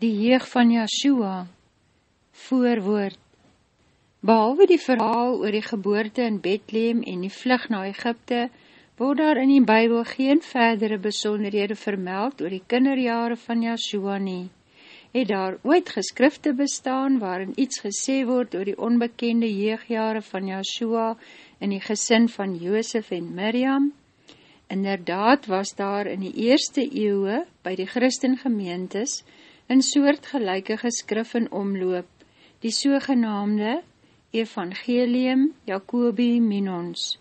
die jeug van Yahshua, voorwoord. Behalwe die verhaal oor die geboorte in Bethlehem en die vlug na Egypte, word daar in die Bijbel geen verdere besonderhede vermeld oor die kinderjare van Yahshua nie. Het daar ooit geskrifte bestaan waarin iets gesê word oor die onbekende jeugjare van Yahshua in die gesin van Joosef en Miriam? Inderdaad was daar in die eerste eeuwe by die christen een soortgelijke geskrif in omloop, die sogenaamde Evangelium Jacobi Minons.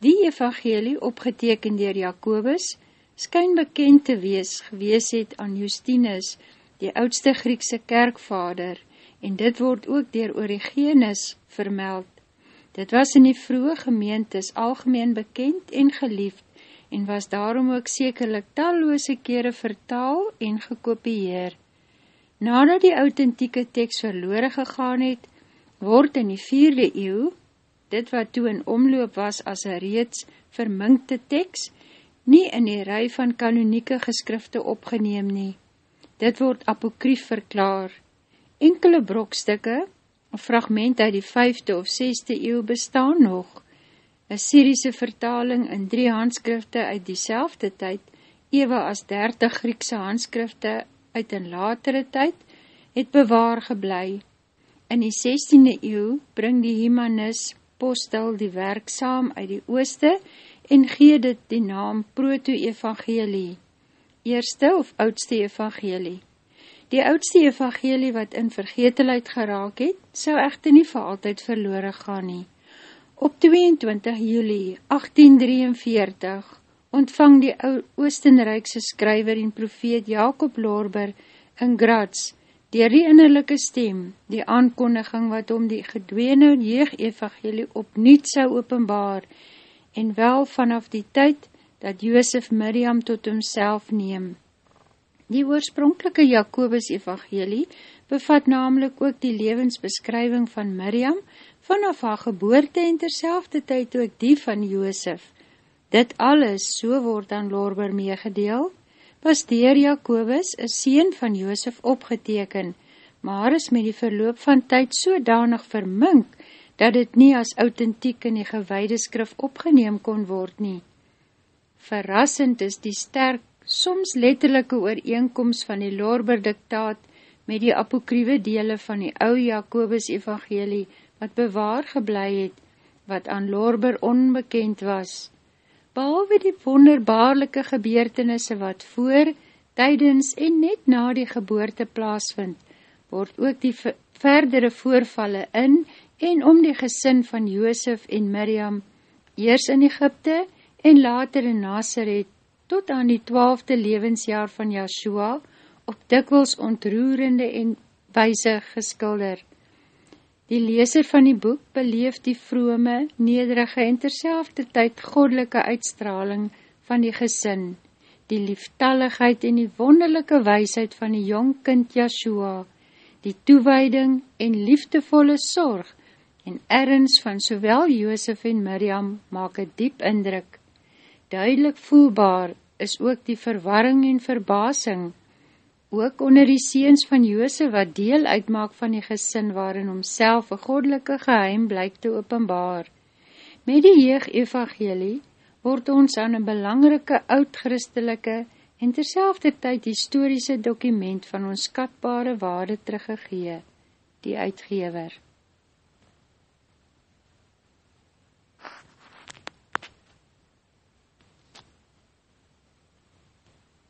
Die evangelie opgeteken dier Jacobus skyn bekend te wees gewees het aan Justinus, die oudste Griekse kerkvader, en dit word ook dier Origenes vermeld. Dit was in die vroege gemeentes algemeen bekend en geliefd, en was daarom ook sekerlik talloose kere vertaal en gekopieer. Nadat die authentieke tekst verloore gegaan het, word in die vierde eeuw, dit wat toe in omloop was as een reeds verminkte tekst, nie in die rij van kanonieke geskrifte opgeneem nie. Dit word apokrief verklaar. Enkele brokstukke, een fragment uit die vijfde of zesde eeuw bestaan nog, een Syriese vertaling in drie handskrifte uit die tyd, ewe as dertig Griekse handskrifte uit een latere tyd, het bewaar geblei. In die 16e eeuw bring die Himanis postel die werk saam uit die ooste en gee dit die naam Proto-Evangelie, eerste of oudste evangelie. Die oudste evangelie wat in vergetelheid geraak het, sou echte nie vir altyd verloore gaan nie. Op 22 juli 1843 ontvang die Oostenrijkse skryver en profeet Jacob Lorber in Graz dier die innerlijke stem die aankondiging wat om die gedwene jeug-evangelie opnieuw sou openbaar en wel vanaf die tyd dat Joosef Miriam tot homself neem. Die oorspronkelike Jacobus evangelie bevat namelijk ook die levensbeskrywing van Miriam, vanaf haar geboorte en terselfde tyd ook die van Joosef. Dit alles, so word aan Lorber meegedeel, was dier Jacobus, een sien van Joosef, opgeteken, maar is met die verloop van tyd sodanig vermink, dat dit nie as authentiek in die gewaide skrif opgeneem kon word nie. Verrassend is die sterk, soms letterlijke ooreenkomst van die Lorber diktaat met die apokrywe dele van die ou Jacobus evangelie, wat bewaar geblei het, wat aan Lorber onbekend was. Behalwe die wonderbaarlike gebeurtenisse wat voor, tydens en net na die geboorte plaasvind, word ook die verdere voorvalle in en om die gesin van Joosef en Miriam, eers in Egypte en later in Nazareth, tot aan die twaalfde levensjaar van Yahshua, op dikwels ontroerende en wijze geskilder. Die leeser van die boek beleef die vrome, nederige en terselfde tyd godelike uitstraling van die gesin, die lieftalligheid en die wonderlijke weisheid van die jong kind Yahshua, die toewijding en liefdevolle sorg en ergens van sowel Joosef en Miriam maak een diep indruk. Duidelik voelbaar is ook die verwarring en verbasing ook onder die seens van Joose wat deel uitmaak van die gesin waarin homself een godelike geheim blyk te openbaar. Met die jeug evangelie word ons aan een belangrike oud-christelike en terselfde tyd historische dokument van ons skatbare waarde teruggegee, die uitgever.